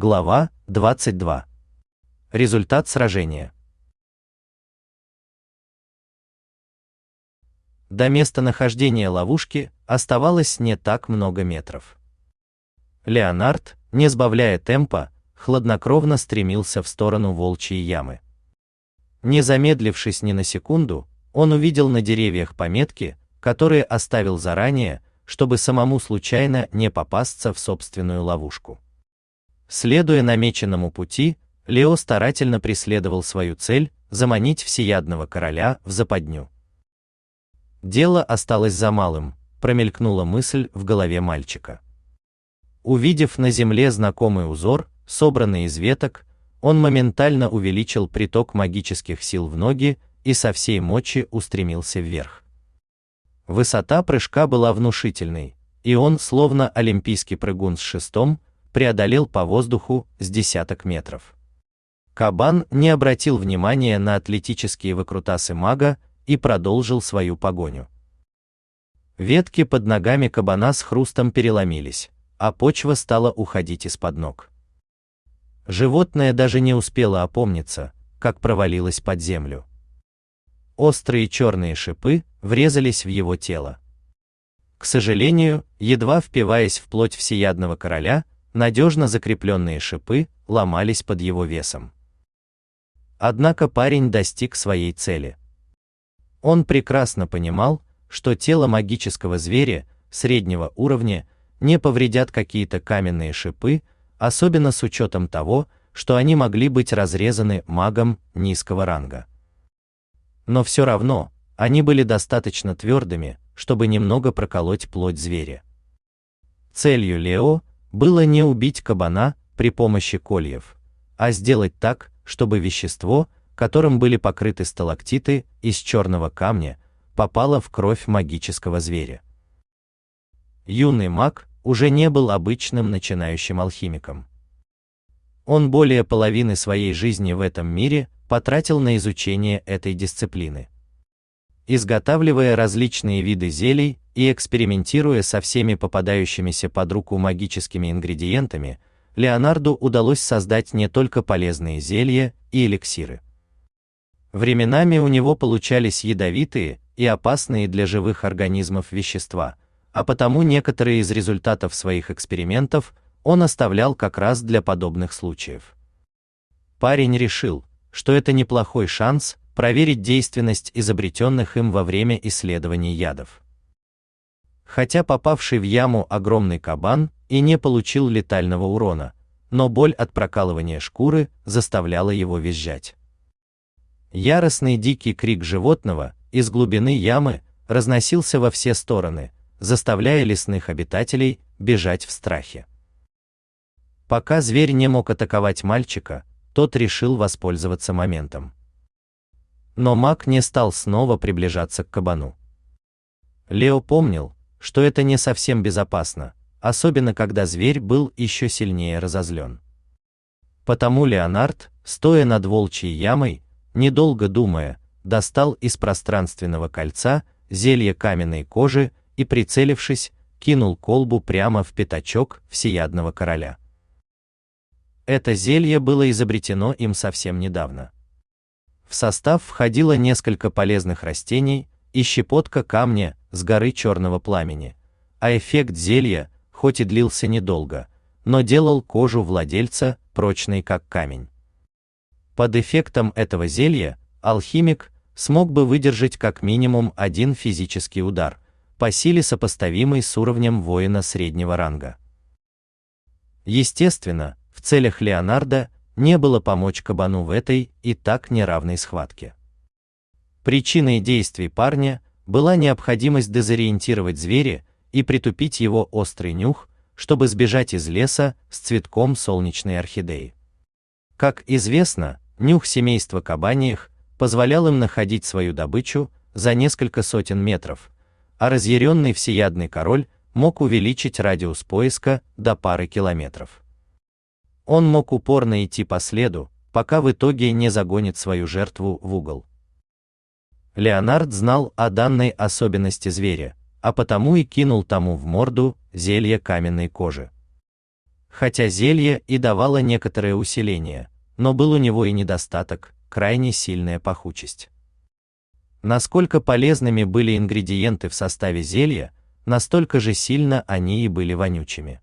Глава 22. Результат сражения. До места нахождения ловушки оставалось не так много метров. Леонард, не сбавляя темпа, хладнокровно стремился в сторону волчьей ямы. Не замедлившись ни на секунду, он увидел на деревьях пометки, которые оставил заранее, чтобы самому случайно не попасться в собственную ловушку. Следуя намеченному пути, Лео старательно преследовал свою цель заманить всеядного короля в западню. Дело осталось за малым, промелькнула мысль в голове мальчика. Увидев на земле знакомый узор, собранный из веток, он моментально увеличил приток магических сил в ноги и со всей мочи устремился вверх. Высота прыжка была внушительной, и он, словно олимпийский прыгун с шестом, преодолел по воздуху с десяток метров. Кабан не обратил внимания на атлетические выкрутасы мага и продолжил свою погоню. Ветки под ногами кабана с хрустом переломились, а почва стала уходить из-под ног. Животное даже не успело опомниться, как провалилось под землю. Острые черные шипы врезались в его тело. К сожалению, едва впиваясь в плоть всеядного короля, надежно закрепленные шипы ломались под его весом. Однако парень достиг своей цели. Он прекрасно понимал, что тело магического зверя среднего уровня не повредят какие-то каменные шипы, особенно с учетом того, что они могли быть разрезаны магом низкого ранга но все равно они были достаточно твердыми, чтобы немного проколоть плоть зверя. Целью Лео было не убить кабана при помощи кольев, а сделать так, чтобы вещество, которым были покрыты сталактиты из черного камня, попало в кровь магического зверя. Юный маг уже не был обычным начинающим алхимиком. Он более половины своей жизни в этом мире потратил на изучение этой дисциплины. Изготавливая различные виды зелий и экспериментируя со всеми попадающимися под руку магическими ингредиентами, Леонарду удалось создать не только полезные зелья и эликсиры. Временами у него получались ядовитые и опасные для живых организмов вещества, а потому некоторые из результатов своих экспериментов он оставлял как раз для подобных случаев. Парень решил, что это неплохой шанс проверить действенность изобретенных им во время исследований ядов. Хотя попавший в яму огромный кабан и не получил летального урона, но боль от прокалывания шкуры заставляла его визжать. Яростный дикий крик животного из глубины ямы разносился во все стороны, заставляя лесных обитателей бежать в страхе. Пока зверь не мог атаковать мальчика, тот решил воспользоваться моментом. Но маг не стал снова приближаться к кабану. Лео помнил, что это не совсем безопасно, особенно когда зверь был еще сильнее разозлен. Потому Леонард, стоя над волчьей ямой, недолго думая, достал из пространственного кольца зелье каменной кожи и, прицелившись, кинул колбу прямо в пятачок всеядного короля. Это зелье было изобретено им совсем недавно. В состав входило несколько полезных растений и щепотка камня с горы черного пламени, а эффект зелья, хоть и длился недолго, но делал кожу владельца прочной как камень. Под эффектом этого зелья алхимик смог бы выдержать как минимум один физический удар, по силе сопоставимый с уровнем воина среднего ранга. Естественно, в целях Леонардо не было помочь кабану в этой и так неравной схватке. Причиной действий парня была необходимость дезориентировать зверя и притупить его острый нюх, чтобы сбежать из леса с цветком солнечной орхидеи. Как известно, нюх семейства кабаниях позволял им находить свою добычу за несколько сотен метров, а разъяренный всеядный король мог увеличить радиус поиска до пары километров. Он мог упорно идти по следу, пока в итоге не загонит свою жертву в угол. Леонард знал о данной особенности зверя, а потому и кинул тому в морду зелье каменной кожи. Хотя зелье и давало некоторое усиление, но был у него и недостаток, крайне сильная пахучесть. Насколько полезными были ингредиенты в составе зелья, настолько же сильно они и были вонючими.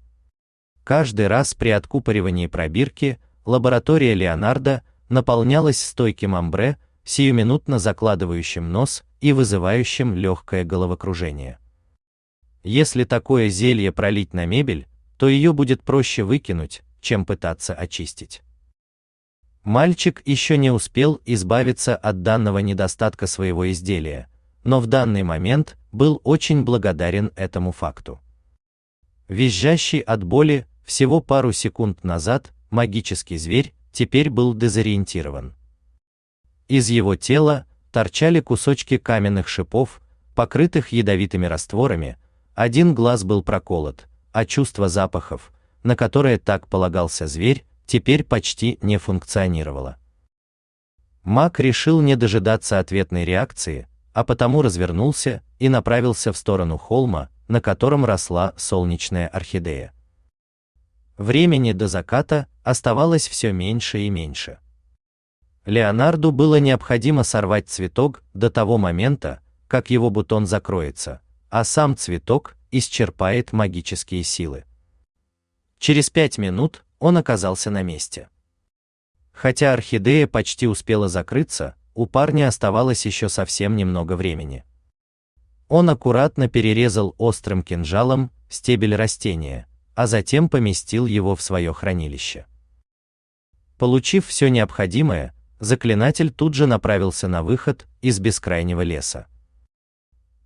Каждый раз при откупоривании пробирки лаборатория Леонардо наполнялась стойким амбре, сиюминутно закладывающим нос и вызывающим легкое головокружение. Если такое зелье пролить на мебель, то ее будет проще выкинуть, чем пытаться очистить. Мальчик еще не успел избавиться от данного недостатка своего изделия, но в данный момент был очень благодарен этому факту. Визжащий от боли всего пару секунд назад магический зверь теперь был дезориентирован. Из его тела торчали кусочки каменных шипов, покрытых ядовитыми растворами, один глаз был проколот, а чувство запахов, на которое так полагался зверь, теперь почти не функционировало. Мак решил не дожидаться ответной реакции, а потому развернулся и направился в сторону холма, на котором росла солнечная орхидея. Времени до заката оставалось все меньше и меньше. Леонарду было необходимо сорвать цветок до того момента, как его бутон закроется, а сам цветок исчерпает магические силы. Через пять минут он оказался на месте. Хотя орхидея почти успела закрыться, у парня оставалось еще совсем немного времени. Он аккуратно перерезал острым кинжалом стебель растения, а затем поместил его в свое хранилище. Получив все необходимое, заклинатель тут же направился на выход из бескрайнего леса.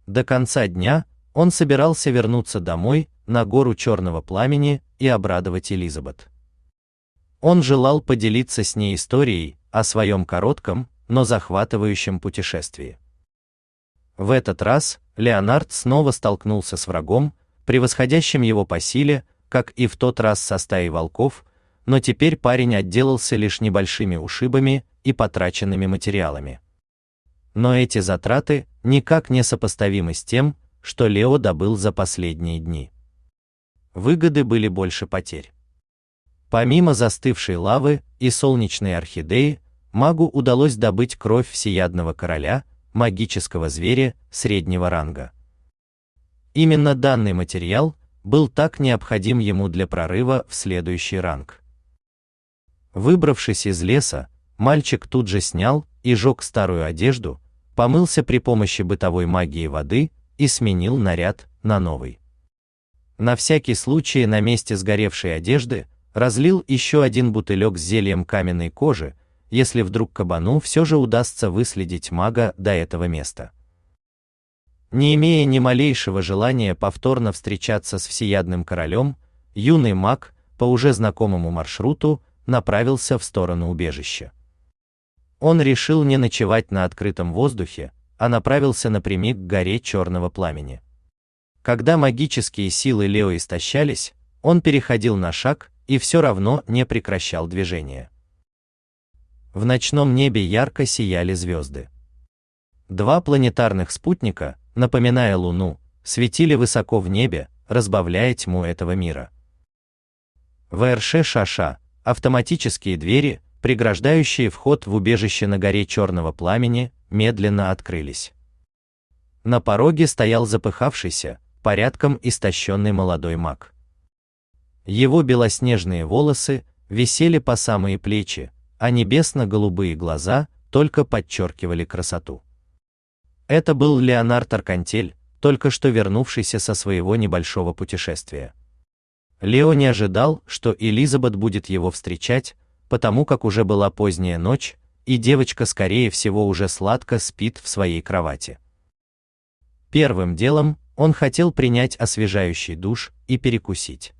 До конца дня он собирался вернуться домой на гору черного пламени и обрадовать Элизабет. Он желал поделиться с ней историей о своем коротком, но захватывающем путешествии. В этот раз Леонард снова столкнулся с врагом, превосходящим его по силе, как и в тот раз со стаей волков, но теперь парень отделался лишь небольшими ушибами и потраченными материалами. Но эти затраты никак не сопоставимы с тем, что Лео добыл за последние дни. Выгоды были больше потерь. Помимо застывшей лавы и солнечной орхидеи, магу удалось добыть кровь всеядного короля, магического зверя среднего ранга. Именно данный материал был так необходим ему для прорыва в следующий ранг. Выбравшись из леса, мальчик тут же снял и жег старую одежду, помылся при помощи бытовой магии воды и сменил наряд на новый. На всякий случай на месте сгоревшей одежды разлил еще один бутылек с зельем каменной кожи, если вдруг кабану все же удастся выследить мага до этого места. Не имея ни малейшего желания повторно встречаться с всеядным королем, юный маг по уже знакомому маршруту направился в сторону убежища. Он решил не ночевать на открытом воздухе, а направился напрямик к горе черного пламени. Когда магические силы Лео истощались, он переходил на шаг и все равно не прекращал движение. В ночном небе ярко сияли звезды. Два планетарных спутника, напоминая Луну, светили высоко в небе, разбавляя тьму этого мира. ВРШ Шаша, автоматические двери, преграждающие вход в убежище на горе черного пламени, медленно открылись. На пороге стоял запыхавшийся, порядком истощенный молодой маг. Его белоснежные волосы висели по самые плечи, а небесно-голубые глаза только подчеркивали красоту. Это был Леонард Аркантель, только что вернувшийся со своего небольшого путешествия. Лео не ожидал, что Элизабет будет его встречать, потому как уже была поздняя ночь, и девочка скорее всего уже сладко спит в своей кровати. Первым делом он хотел принять освежающий душ и перекусить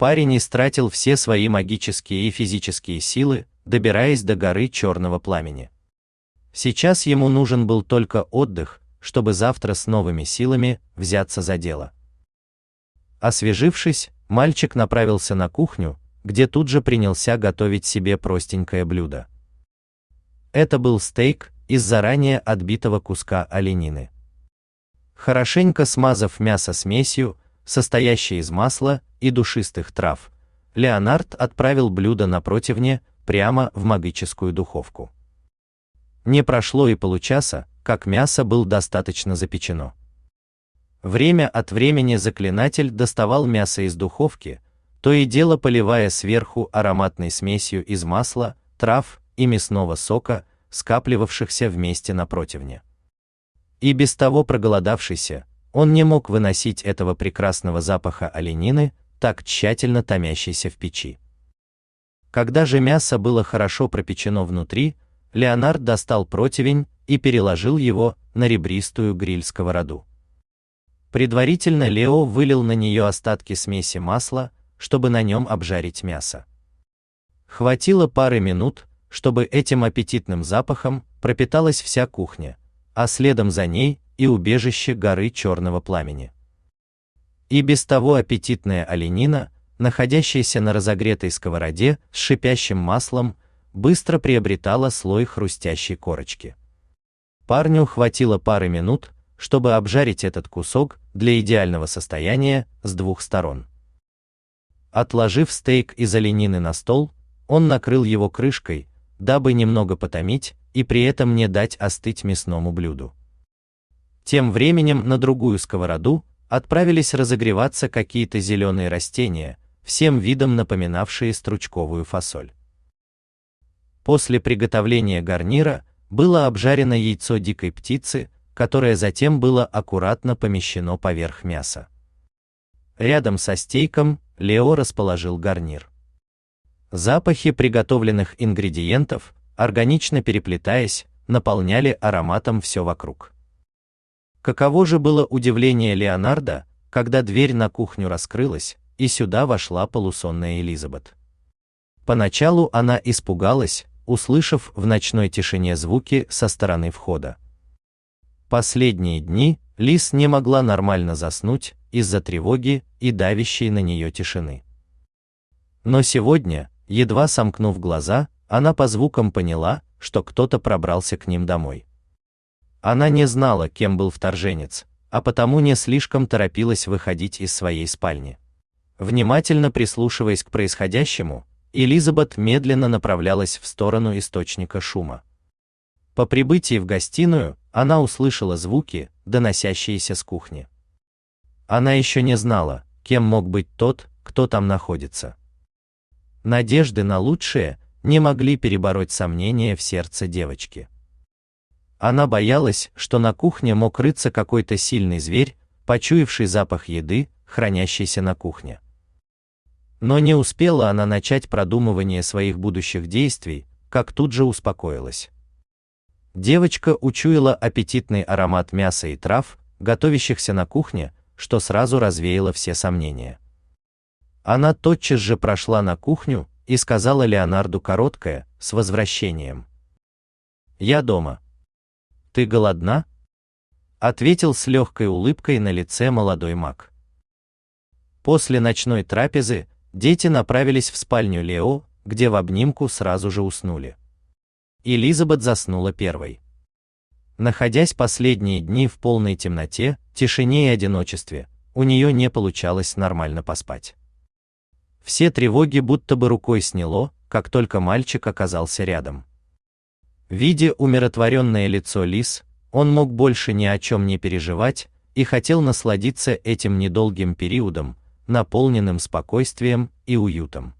парень истратил все свои магические и физические силы, добираясь до горы черного пламени. Сейчас ему нужен был только отдых, чтобы завтра с новыми силами взяться за дело. Освежившись, мальчик направился на кухню, где тут же принялся готовить себе простенькое блюдо. Это был стейк из заранее отбитого куска оленины. Хорошенько смазав мясо смесью, состоящей из масла и душистых трав, Леонард отправил блюдо на противне прямо в магическую духовку. Не прошло и получаса, как мясо было достаточно запечено. Время от времени заклинатель доставал мясо из духовки, то и дело поливая сверху ароматной смесью из масла, трав и мясного сока, скапливавшихся вместе на противне. И без того проголодавшийся, он не мог выносить этого прекрасного запаха оленины, так тщательно томящейся в печи. Когда же мясо было хорошо пропечено внутри, Леонард достал противень и переложил его на ребристую гриль-сковороду. Предварительно Лео вылил на нее остатки смеси масла, чтобы на нем обжарить мясо. Хватило пары минут, чтобы этим аппетитным запахом пропиталась вся кухня, а следом за ней и убежище горы черного пламени. И без того аппетитная оленина, находящаяся на разогретой сковороде с шипящим маслом, быстро приобретала слой хрустящей корочки. Парню хватило пары минут, чтобы обжарить этот кусок для идеального состояния с двух сторон. Отложив стейк из оленины на стол, он накрыл его крышкой, дабы немного потомить и при этом не дать остыть мясному блюду. Тем временем на другую сковороду отправились разогреваться какие-то зеленые растения, всем видом напоминавшие стручковую фасоль. После приготовления гарнира было обжарено яйцо дикой птицы, которое затем было аккуратно помещено поверх мяса. Рядом со стейком Лео расположил гарнир. Запахи приготовленных ингредиентов, органично переплетаясь, наполняли ароматом все вокруг. Каково же было удивление Леонардо, когда дверь на кухню раскрылась, и сюда вошла полусонная Элизабет. Поначалу она испугалась, услышав в ночной тишине звуки со стороны входа. Последние дни Лис не могла нормально заснуть из-за тревоги и давящей на нее тишины. Но сегодня, едва сомкнув глаза, она по звукам поняла, что кто-то пробрался к ним домой. Она не знала, кем был вторженец, а потому не слишком торопилась выходить из своей спальни. Внимательно прислушиваясь к происходящему, Элизабет медленно направлялась в сторону источника шума. По прибытии в гостиную, она услышала звуки, доносящиеся с кухни. Она еще не знала, кем мог быть тот, кто там находится. Надежды на лучшее не могли перебороть сомнения в сердце девочки. Она боялась, что на кухне мог рыться какой-то сильный зверь, почуявший запах еды, хранящийся на кухне. Но не успела она начать продумывание своих будущих действий, как тут же успокоилась. Девочка учуяла аппетитный аромат мяса и трав, готовящихся на кухне, что сразу развеяло все сомнения. Она тотчас же прошла на кухню и сказала Леонарду короткое «С возвращением». «Я дома». «Ты голодна?» Ответил с легкой улыбкой на лице молодой маг. После ночной трапезы дети направились в спальню Лео, где в обнимку сразу же уснули. Элизабет заснула первой. Находясь последние дни в полной темноте, тишине и одиночестве, у нее не получалось нормально поспать. Все тревоги будто бы рукой сняло, как только мальчик оказался рядом. Видя умиротворенное лицо Лис, он мог больше ни о чем не переживать и хотел насладиться этим недолгим периодом, наполненным спокойствием и уютом.